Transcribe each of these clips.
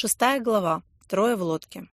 Шестая глава. Трое в лодке.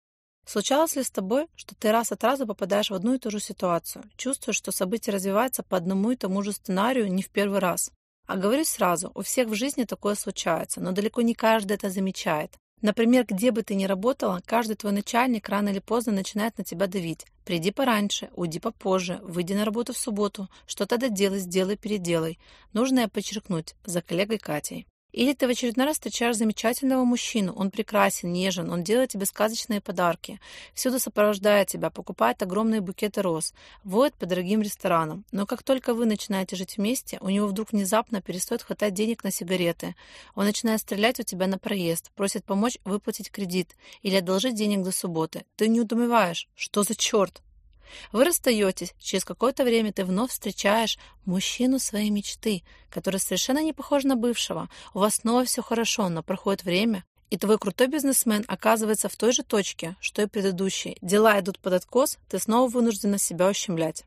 Случалось ли с тобой, что ты раз от раза попадаешь в одну и ту же ситуацию, чувствуешь, что события развиваются по одному и тому же сценарию не в первый раз? А говорю сразу, у всех в жизни такое случается, но далеко не каждый это замечает. Например, где бы ты ни работала, каждый твой начальник рано или поздно начинает на тебя давить. Приди пораньше, уйди попозже, выйди на работу в субботу, что-то доделай, сделай, переделай. Нужно я подчеркнуть, за коллегой Катей. Или ты в очередной раз встречаешь замечательного мужчину, он прекрасен, нежен, он делает тебе сказочные подарки, всюду сопровождает тебя, покупает огромные букеты роз, водит по дорогим ресторанам. Но как только вы начинаете жить вместе, у него вдруг внезапно перестает хватать денег на сигареты. Он начинает стрелять у тебя на проезд, просит помочь выплатить кредит или одолжить денег до субботы. Ты не удумеваешь, что за черт? Вы расстаетесь, через какое-то время ты вновь встречаешь мужчину своей мечты, который совершенно не похож на бывшего. У вас снова все хорошо, но проходит время, и твой крутой бизнесмен оказывается в той же точке, что и предыдущий. Дела идут под откос, ты снова вынуждена себя ущемлять.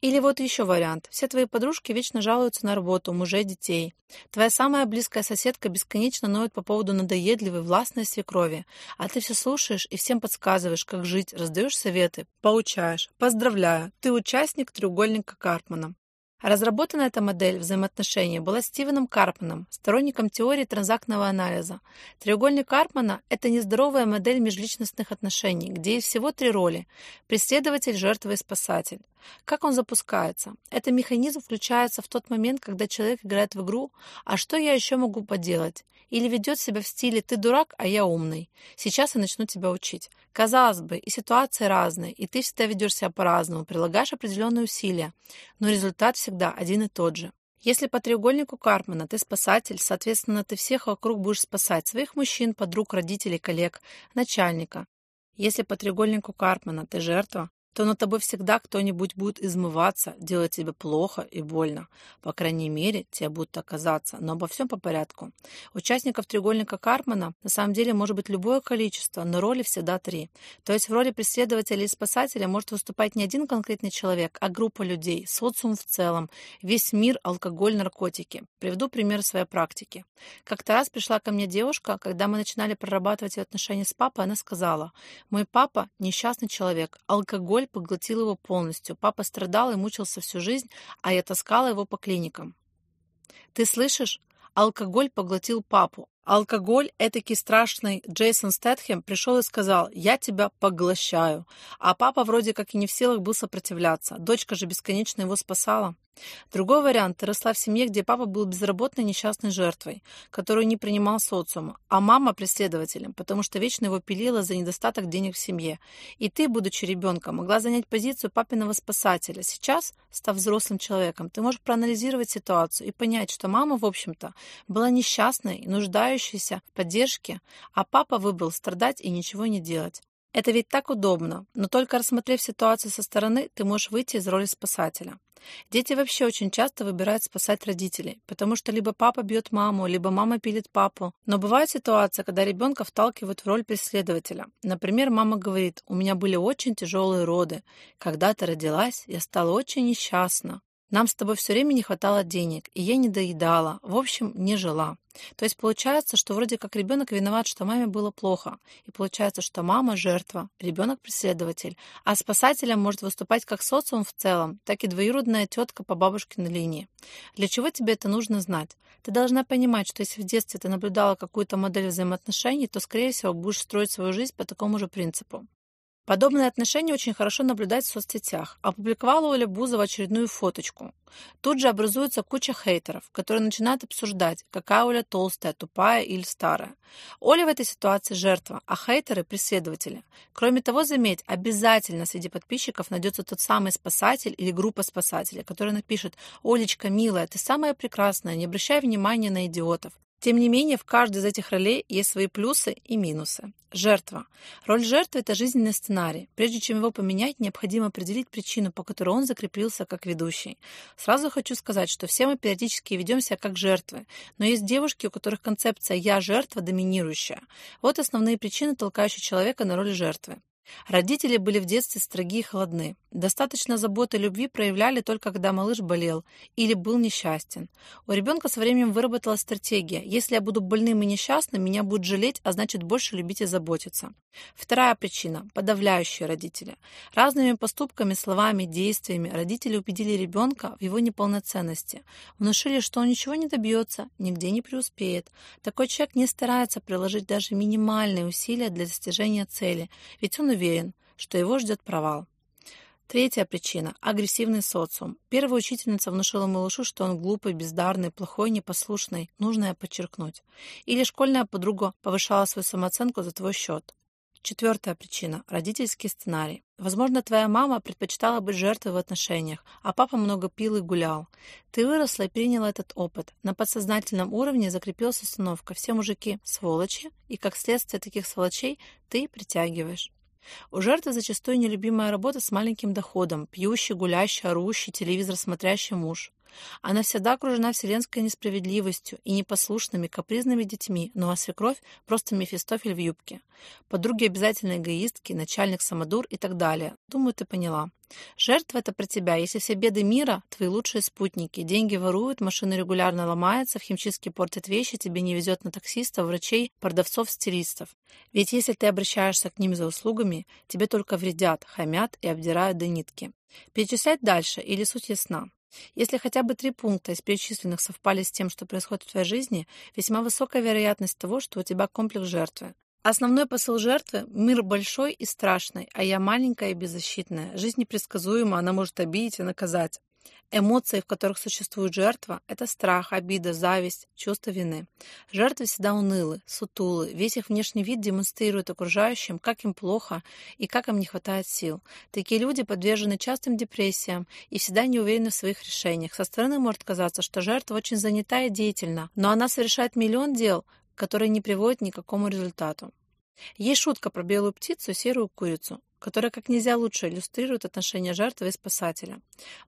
Или вот еще вариант. Все твои подружки вечно жалуются на работу, мужей, детей. Твоя самая близкая соседка бесконечно ноет по поводу надоедливой, властной свекрови. А ты все слушаешь и всем подсказываешь, как жить, раздаешь советы, поучаешь. Поздравляю, ты участник треугольника Карпмана. Разработана эта модель взаимоотношений была Стивеном Карпманом, сторонником теории транзактного анализа. Треугольник Карпмана – это нездоровая модель межличностных отношений, где есть всего три роли – преследователь, жертва и спасатель. Как он запускается? Этот механизм включается в тот момент, когда человек играет в игру «А что я еще могу поделать?» или ведет себя в стиле «Ты дурак, а я умный. Сейчас я начну тебя учить». Казалось бы, и ситуации разные, и ты всегда ведешь себя по-разному, прилагаешь определенные усилия, но результат всегда один и тот же. Если по треугольнику Карпмана ты спасатель, соответственно, ты всех вокруг будешь спасать, своих мужчин, подруг, родителей, коллег, начальника. Если по треугольнику Карпмана ты жертва, то над тобой всегда кто-нибудь будет измываться, делать тебе плохо и больно. По крайней мере, тебе будут оказаться. Но обо всем по порядку. Участников треугольника Карпмана на самом деле может быть любое количество, но роли всегда три. То есть в роли преследователя и спасателя может выступать не один конкретный человек, а группа людей, социум в целом, весь мир, алкоголь, наркотики. Приведу пример своей практики. Как-то раз пришла ко мне девушка, когда мы начинали прорабатывать ее отношения с папой, она сказала, «Мой папа – несчастный человек, алкоголь боль поглотила его полностью. Папа страдал и мучился всю жизнь, а я таскала его по клиникам. Ты слышишь? Алкоголь поглотил папу. Алкоголь, этакий страшный Джейсон Стэтхэм, пришел и сказал «Я тебя поглощаю». А папа вроде как и не в силах был сопротивляться. Дочка же бесконечно его спасала. Другой вариант – ты росла в семье, где папа был безработной несчастной жертвой, которую не принимал социум, а мама – преследователем, потому что вечно его пилила за недостаток денег в семье. И ты, будучи ребенком, могла занять позицию папиного спасателя. Сейчас, став взрослым человеком, ты можешь проанализировать ситуацию и понять, что мама, в общем-то, была несчастной и нуждающейся в поддержке, а папа выбрал страдать и ничего не делать. Это ведь так удобно, но только рассмотрев ситуацию со стороны, ты можешь выйти из роли спасателя. Дети вообще очень часто выбирают спасать родителей, потому что либо папа бьет маму, либо мама пилит папу. Но бывает ситуация, когда ребенка вталкивают в роль преследователя. Например, мама говорит, у меня были очень тяжелые роды. Когда ты родилась, я стала очень несчастна. Нам с тобой все время не хватало денег, и я не доедала, в общем, не жила. То есть получается, что вроде как ребенок виноват, что маме было плохо. И получается, что мама – жертва, ребенок – преследователь. А спасателем может выступать как социум в целом, так и двоюродная тетка по бабушкиной линии. Для чего тебе это нужно знать? Ты должна понимать, что если в детстве ты наблюдала какую-то модель взаимоотношений, то, скорее всего, будешь строить свою жизнь по такому же принципу. Подобные отношения очень хорошо наблюдать в соцсетях. Опубликовала Оля Бузова очередную фоточку. Тут же образуется куча хейтеров, которые начинают обсуждать, какая Оля толстая, тупая или старая. Оля в этой ситуации жертва, а хейтеры – преследователи. Кроме того, заметь, обязательно среди подписчиков найдется тот самый спасатель или группа спасателей, который напишет «Олечка, милая, ты самая прекрасная, не обращай внимания на идиотов». Тем не менее, в каждой из этих ролей есть свои плюсы и минусы. Жертва. Роль жертвы – это жизненный сценарий. Прежде чем его поменять, необходимо определить причину, по которой он закрепился как ведущий. Сразу хочу сказать, что все мы периодически ведем себя как жертвы, но есть девушки, у которых концепция «я жертва» доминирующая. Вот основные причины, толкающие человека на роль жертвы. Родители были в детстве строги и холодны. Достаточно заботы и любви проявляли только когда малыш болел или был несчастен. У ребенка со временем выработалась стратегия. Если я буду больным и несчастным, меня будут жалеть, а значит больше любить и заботиться. Вторая причина – подавляющие родители. Разными поступками, словами, действиями родители убедили ребенка в его неполноценности. Внушили, что он ничего не добьется, нигде не преуспеет. Такой человек не старается приложить даже минимальные усилия для достижения цели, ведь он уверен, что его ждет провал. Третья причина – агрессивный социум. Первая учительница внушила малышу, что он глупый, бездарный, плохой, непослушный. Нужно подчеркнуть. Или школьная подруга повышала свою самооценку за твой счет. Четвертая причина – родительский сценарий. Возможно, твоя мама предпочитала быть жертвой в отношениях, а папа много пил и гулял. Ты выросла и приняла этот опыт. На подсознательном уровне закрепилась установка «все мужики – сволочи», и как следствие таких сволочей ты притягиваешь. У жертвы зачастую нелюбимая работа с маленьким доходом, пьющий, гулящий, орущий, телевизор смотрящий муж. Она всегда окружена вселенской несправедливостью и непослушными, капризными детьми, ну а свекровь – просто Мефистофель в юбке. Подруги обязательно эгоистки, начальник самодур и так далее. Думаю, ты поняла. Жертва – это про тебя. Если все беды мира – твои лучшие спутники. Деньги воруют, машины регулярно ломаются, в химчистке портят вещи, тебе не везет на таксистов, врачей, продавцов, стилистов. Ведь если ты обращаешься к ним за услугами, тебе только вредят, хамят и обдирают до нитки. Перечислять дальше или суть ясна? Если хотя бы три пункта из перечисленных совпали с тем, что происходит в твоей жизни, весьма высокая вероятность того, что у тебя комплекс жертвы. Основной посыл жертвы – мир большой и страшный, а я маленькая и беззащитная. Жизнь непредсказуема, она может обидеть и наказать. Эмоции, в которых существует жертва, это страх, обида, зависть, чувство вины. Жертвы всегда унылы, сутулы, весь их внешний вид демонстрирует окружающим, как им плохо и как им не хватает сил. Такие люди подвержены частым депрессиям и всегда не уверены в своих решениях. Со стороны может казаться, что жертва очень занята и деятельна, но она совершает миллион дел, которые не приводят ни к какому результату. Есть шутка про белую птицу и серую курицу которая как нельзя лучше иллюстрирует отношения жертвы и спасателя.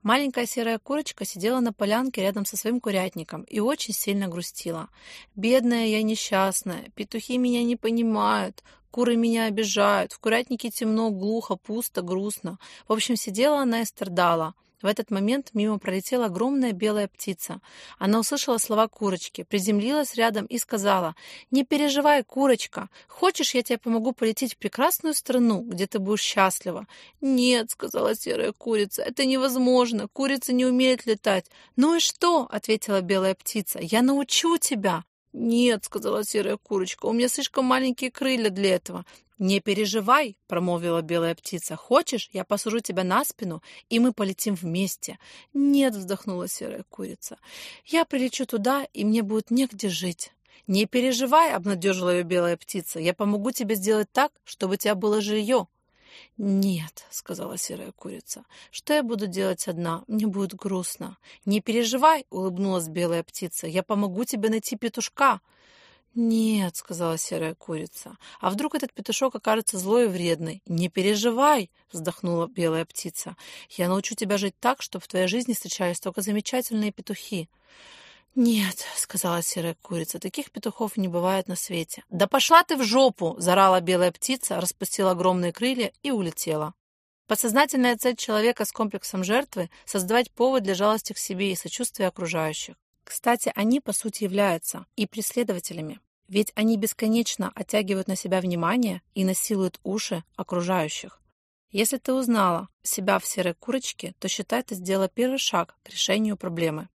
Маленькая серая курочка сидела на полянке рядом со своим курятником и очень сильно грустила. «Бедная я несчастная, петухи меня не понимают, куры меня обижают, в курятнике темно, глухо, пусто, грустно». В общем, сидела она и страдала – в этот момент мимо пролетела огромная белая птица. Она услышала слова курочки, приземлилась рядом и сказала, «Не переживай, курочка, хочешь, я тебе помогу полететь в прекрасную страну, где ты будешь счастлива?» «Нет», — сказала серая курица, — «это невозможно, курица не умеет летать». «Ну и что?» — ответила белая птица, «я научу тебя». «Нет», — сказала серая курочка, — «у меня слишком маленькие крылья для этого. «Не переживай», — промолвила белая птица. «Хочешь, я посажу тебя на спину, и мы полетим вместе?» «Нет», — вздохнула серая курица. «Я прилечу туда, и мне будет негде жить». «Не переживай», — обнадежила ее белая птица. «Я помогу тебе сделать так, чтобы у тебя было жилье». «Нет», — сказала серая курица, — «что я буду делать одна? Мне будет грустно». «Не переживай», — улыбнулась белая птица, — «я помогу тебе найти петушка». «Нет», — сказала серая курица, — «а вдруг этот петушок окажется злой и вредный?» «Не переживай», — вздохнула белая птица, — «я научу тебя жить так, чтобы в твоей жизни встречались только замечательные петухи». «Нет», — сказала серая курица, — «таких петухов не бывает на свете». «Да пошла ты в жопу!» — зарала белая птица, распустила огромные крылья и улетела. Подсознательная цель человека с комплексом жертвы — создавать повод для жалости к себе и сочувствия окружающих. Кстати, они, по сути, являются и преследователями. Ведь они бесконечно оттягивают на себя внимание и насилуют уши окружающих. Если ты узнала себя в серой курочке, то считай, ты сделала первый шаг к решению проблемы.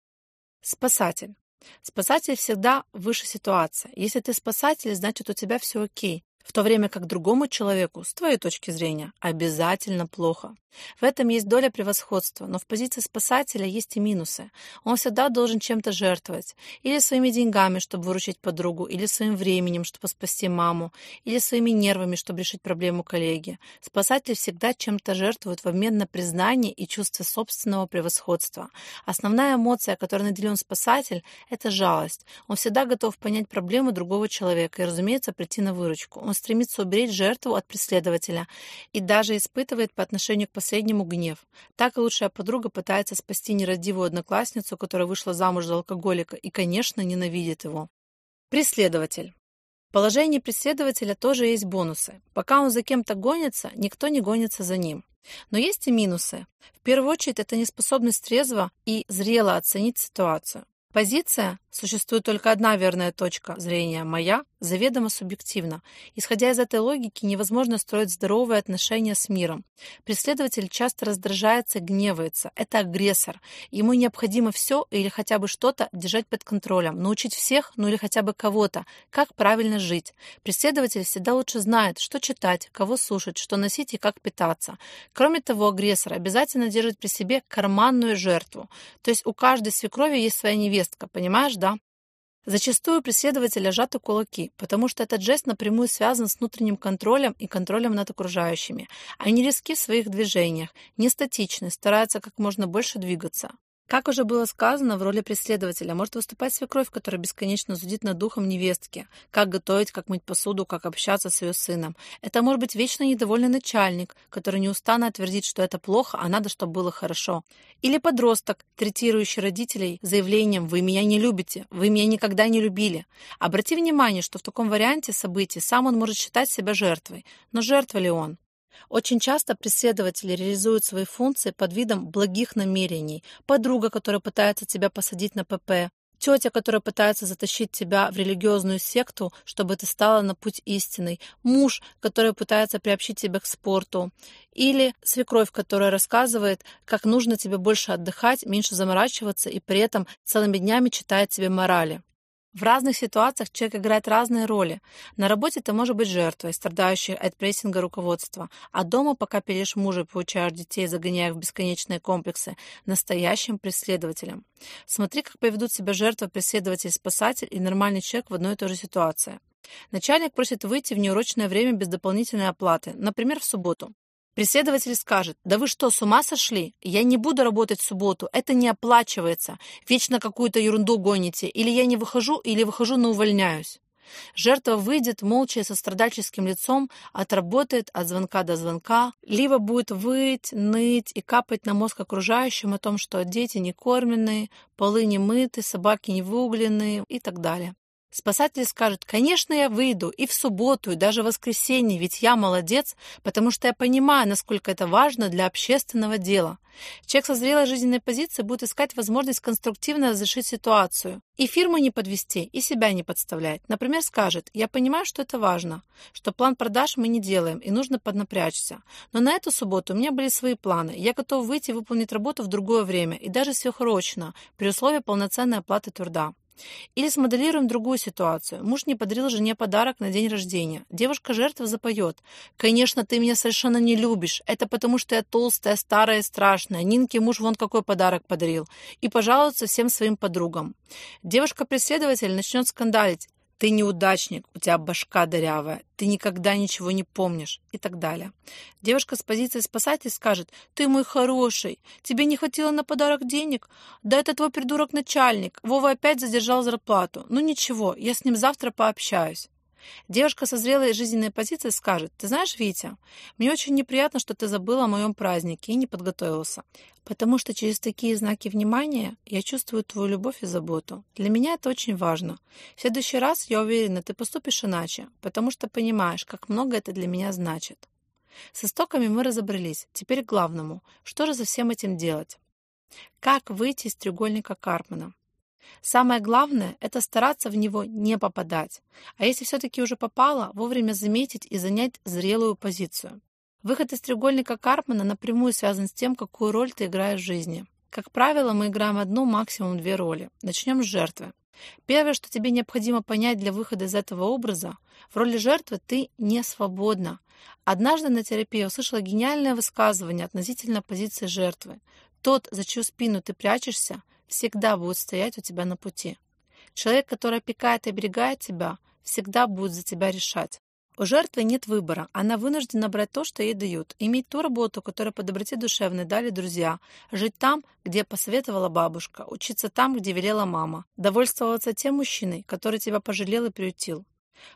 Спасатель. Спасатель всегда выше ситуации. Если ты спасатель, значит у тебя все окей. В то время как другому человеку, с твоей точки зрения, обязательно плохо. В этом есть доля превосходства, но в позиции спасателя есть и минусы. Он всегда должен чем-то жертвовать. Или своими деньгами, чтобы выручить подругу, или своим временем, чтобы спасти маму, или своими нервами, чтобы решить проблему коллеги. Спасатель всегда чем-то жертвует в обмен на признание и чувство собственного превосходства. Основная эмоция, которой наделен спасатель, это жалость. Он всегда готов понять проблему другого человека и, разумеется, прийти на выручку. Он стремится уберечь жертву от преследователя и даже испытывает по отношению к последнему гнев. Так и лучшая подруга пытается спасти нерадивую одноклассницу, которая вышла замуж за алкоголика и, конечно, ненавидит его. Преследователь. В положении преследователя тоже есть бонусы. Пока он за кем-то гонится, никто не гонится за ним. Но есть и минусы. В первую очередь, это неспособность трезво и зрело оценить ситуацию. Позиция Существует только одна верная точка зрения – моя, заведомо субъективна. Исходя из этой логики, невозможно строить здоровые отношения с миром. Преследователь часто раздражается, гневается. Это агрессор. Ему необходимо все или хотя бы что-то держать под контролем, научить всех, ну или хотя бы кого-то, как правильно жить. Преследователь всегда лучше знает, что читать, кого слушать, что носить и как питаться. Кроме того, агрессор обязательно держит при себе карманную жертву. То есть у каждой свекрови есть своя невестка, понимаешь, да? Зачастую преследователя сжаты кулаки, потому что этот жест напрямую связан с внутренним контролем и контролем над окружающими. Они резки в своих движениях, не статичны, стараются как можно больше двигаться. Как уже было сказано, в роли преследователя может выступать свекровь, которая бесконечно зудит над духом невестки. Как готовить, как мыть посуду, как общаться с ее сыном. Это может быть вечно недовольный начальник, который неустанно твердит, что это плохо, а надо, чтобы было хорошо. Или подросток, третирующий родителей заявлением «Вы меня не любите, вы меня никогда не любили». Обрати внимание, что в таком варианте событий сам он может считать себя жертвой. Но жертва ли он? Очень часто преследователи реализуют свои функции под видом благих намерений. Подруга, которая пытается тебя посадить на ПП, тетя, которая пытается затащить тебя в религиозную секту, чтобы ты стала на путь истинный, муж, который пытается приобщить тебя к спорту, или свекровь, которая рассказывает, как нужно тебе больше отдыхать, меньше заморачиваться и при этом целыми днями читает тебе морали. В разных ситуациях человек играет разные роли. На работе ты можешь быть жертвой, страдающей от прессинга руководства, а дома, пока пилишь мужа и получаешь детей, загоняя их в бесконечные комплексы, настоящим преследователем. Смотри, как поведут себя жертва, преследователь, спасатель и нормальный человек в одной и той же ситуации. Начальник просит выйти в неурочное время без дополнительной оплаты, например, в субботу. Преследователь скажет, да вы что, с ума сошли? Я не буду работать в субботу, это не оплачивается. Вечно какую-то ерунду гоните. Или я не выхожу, или выхожу, но увольняюсь. Жертва выйдет молча со страдальческим лицом, отработает от звонка до звонка, либо будет выть, ныть и капать на мозг окружающим о том, что дети не кормленные, полы не мыты, собаки не выугленные и так далее. Спасатель скажет, конечно, я выйду и в субботу, и даже в воскресенье, ведь я молодец, потому что я понимаю, насколько это важно для общественного дела. Человек со зрелой жизненной позицией будет искать возможность конструктивно разрешить ситуацию. И фирму не подвести, и себя не подставлять. Например, скажет, я понимаю, что это важно, что план продаж мы не делаем, и нужно поднапрячься. Но на эту субботу у меня были свои планы. Я готов выйти и выполнить работу в другое время, и даже сверхурочно, при условии полноценной оплаты труда. Или смоделируем другую ситуацию. Муж не подарил жене подарок на день рождения. Девушка-жертва запоет. «Конечно, ты меня совершенно не любишь. Это потому, что я толстая, старая и страшная. Нинке муж вон какой подарок подарил». И пожалуется всем своим подругам. Девушка-преследователь начнет скандалить. Ты неудачник, у тебя башка дырявая, ты никогда ничего не помнишь и так далее. Девушка с позиции спасателя скажет, ты мой хороший, тебе не хватило на подарок денег? Да это твой придурок начальник, Вова опять задержал зарплату. Ну ничего, я с ним завтра пообщаюсь. Девушка со зрелой жизненной позицией скажет, «Ты знаешь, Витя, мне очень неприятно, что ты забыл о моем празднике и не подготовился, потому что через такие знаки внимания я чувствую твою любовь и заботу. Для меня это очень важно. В следующий раз, я уверена, ты поступишь иначе, потому что понимаешь, как много это для меня значит». С истоками мы разобрались. Теперь к главному. Что же за всем этим делать? Как выйти из треугольника Карпмана? Самое главное – это стараться в него не попадать. А если все-таки уже попало, вовремя заметить и занять зрелую позицию. Выход из треугольника Карпмана напрямую связан с тем, какую роль ты играешь в жизни. Как правило, мы играем одну, максимум две роли. Начнем с жертвы. Первое, что тебе необходимо понять для выхода из этого образа, в роли жертвы ты не свободна. Однажды на терапии я услышала гениальное высказывание относительно позиции жертвы. Тот, за чью спину ты прячешься, всегда будет стоять у тебя на пути. Человек, который опекает и оберегает тебя, всегда будет за тебя решать. У жертвы нет выбора, она вынуждена брать то, что ей дают, иметь ту работу, которую по доброте душевной дали друзья, жить там, где посоветовала бабушка, учиться там, где велела мама, довольствоваться тем мужчиной, который тебя пожалел и приютил.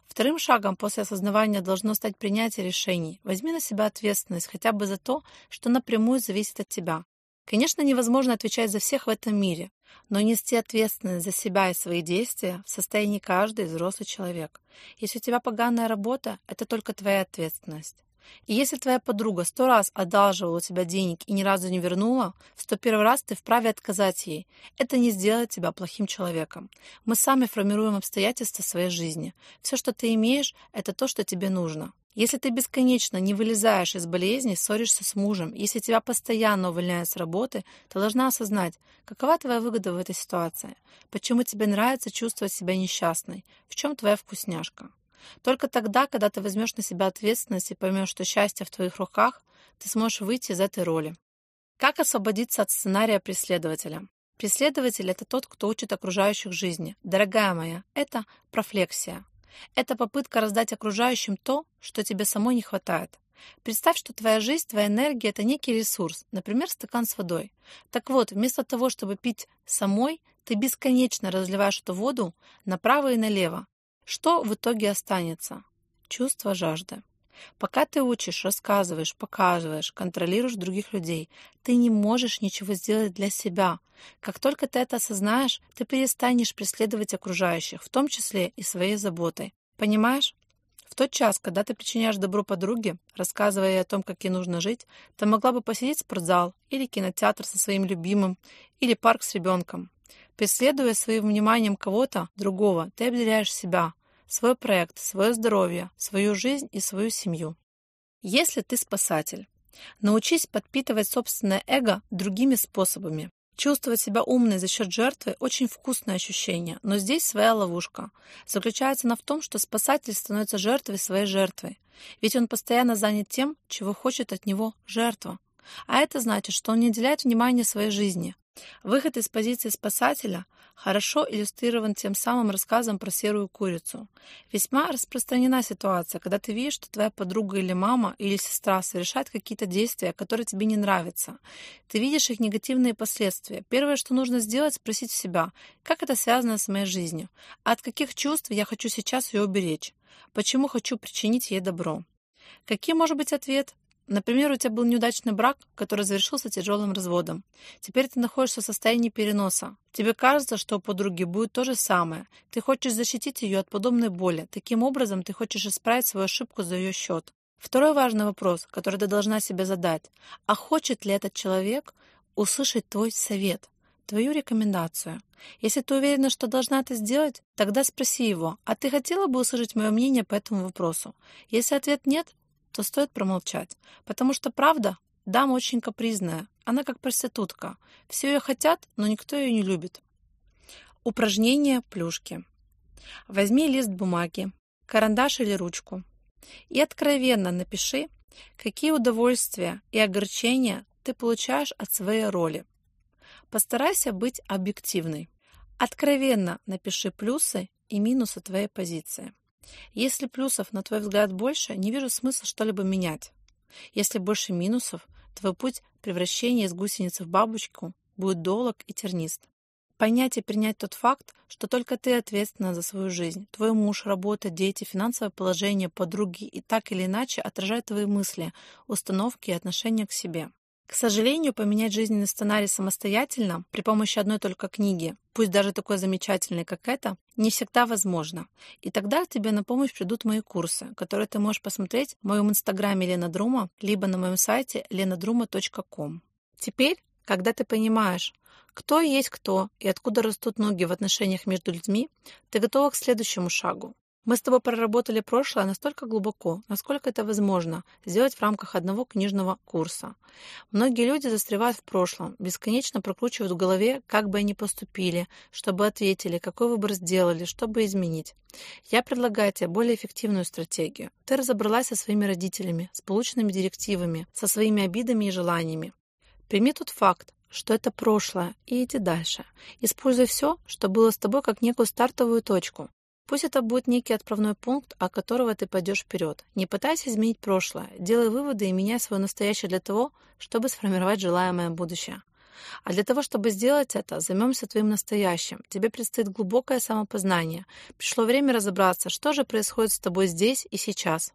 Вторым шагом после осознавания должно стать принятие решений. Возьми на себя ответственность хотя бы за то, что напрямую зависит от тебя. Конечно, невозможно отвечать за всех в этом мире, но нести ответственность за себя и свои действия в состоянии каждый взрослый человек. Если у тебя поганая работа, это только твоя ответственность. И если твоя подруга сто раз одалживала у тебя денег и ни разу не вернула, в сто первый раз ты вправе отказать ей. Это не сделает тебя плохим человеком. Мы сами формируем обстоятельства своей жизни. Все, что ты имеешь, это то, что тебе нужно. Если ты бесконечно не вылезаешь из болезни, ссоришься с мужем, если тебя постоянно увольняют с работы, ты должна осознать, какова твоя выгода в этой ситуации, почему тебе нравится чувствовать себя несчастной, в чем твоя вкусняшка. Только тогда, когда ты возьмешь на себя ответственность и поймешь, что счастье в твоих руках, ты сможешь выйти из этой роли. Как освободиться от сценария преследователя? Преследователь – это тот, кто учит окружающих жизни. Дорогая моя, это профлексия. Это попытка раздать окружающим то, что тебе самой не хватает. Представь, что твоя жизнь, твоя энергия – это некий ресурс, например, стакан с водой. Так вот, вместо того, чтобы пить самой, ты бесконечно разливаешь эту воду направо и налево. Что в итоге останется? Чувство жажды. Пока ты учишь, рассказываешь, показываешь, контролируешь других людей, ты не можешь ничего сделать для себя. Как только ты это осознаешь, ты перестанешь преследовать окружающих, в том числе и своей заботой. Понимаешь? В тот час, когда ты причиняешь добро подруге, рассказывая ей о том, как ей нужно жить, ты могла бы посетить спортзал или кинотеатр со своим любимым, или парк с ребенком. Преследуя своим вниманием кого-то другого, ты обделяешь себя, свой проект, свое здоровье, свою жизнь и свою семью. Если ты спасатель, научись подпитывать собственное эго другими способами. Чувствовать себя умной за счет жертвы – очень вкусное ощущение, но здесь своя ловушка. Заключается она в том, что спасатель становится жертвой своей жертвы, ведь он постоянно занят тем, чего хочет от него жертва. А это значит, что он не уделяет внимания своей жизни, Выход из позиции спасателя хорошо иллюстрирован тем самым рассказом про серую курицу. Весьма распространена ситуация, когда ты видишь, что твоя подруга или мама или сестра совершает какие-то действия, которые тебе не нравятся. Ты видишь их негативные последствия. Первое, что нужно сделать, спросить себя, как это связано с моей жизнью, от каких чувств я хочу сейчас ее уберечь, почему хочу причинить ей добро. Каким может быть ответ? Например, у тебя был неудачный брак, который завершился тяжелым разводом. Теперь ты находишься в состоянии переноса. Тебе кажется, что у подруги будет то же самое. Ты хочешь защитить ее от подобной боли. Таким образом, ты хочешь исправить свою ошибку за ее счет. Второй важный вопрос, который ты должна себе задать. А хочет ли этот человек услышать твой совет, твою рекомендацию? Если ты уверена, что должна это сделать, тогда спроси его, а ты хотела бы услышать мое мнение по этому вопросу? Если ответ нет, то стоит промолчать. Потому что правда, дама очень капризная. Она как проститутка. Все ее хотят, но никто ее не любит. Упражнение плюшки. Возьми лист бумаги, карандаш или ручку и откровенно напиши, какие удовольствия и огорчения ты получаешь от своей роли. Постарайся быть объективной. Откровенно напиши плюсы и минусы твоей позиции. Если плюсов, на твой взгляд, больше, не вижу смысла что-либо менять. Если больше минусов, твой путь превращения из гусеницы в бабочку будет долг и тернист. Понять и принять тот факт, что только ты ответственна за свою жизнь. Твой муж, работа, дети, финансовое положение, подруги и так или иначе отражают твои мысли, установки и отношения к себе. К сожалению, поменять жизненный сценарий самостоятельно при помощи одной только книги, пусть даже такой замечательной, как эта, не всегда возможно. И тогда тебе на помощь придут мои курсы, которые ты можешь посмотреть в моем инстаграме Лена Друма, либо на моем сайте lenadruma.com. Теперь, когда ты понимаешь, кто есть кто и откуда растут ноги в отношениях между людьми, ты готова к следующему шагу мы с тобой проработали прошлое настолько глубоко, насколько это возможно сделать в рамках одного книжного курса. Многие люди застревают в прошлом, бесконечно прокручивают в голове, как бы они поступили, чтобы ответили, какой выбор сделали, чтобы изменить. Я предлагаю тебе более эффективную стратегию. Ты разобралась со своими родителями, с полученными директивами, со своими обидами и желаниями. Прими тот факт, что это прошлое, и иди дальше. Используй все, что было с тобой, как некую стартовую точку. Пусть это будет некий отправной пункт, от которого ты пойдешь вперед. Не пытайся изменить прошлое, делай выводы и меняй свое настоящее для того, чтобы сформировать желаемое будущее. А для того, чтобы сделать это, займемся твоим настоящим. Тебе предстоит глубокое самопознание. Пришло время разобраться, что же происходит с тобой здесь и сейчас.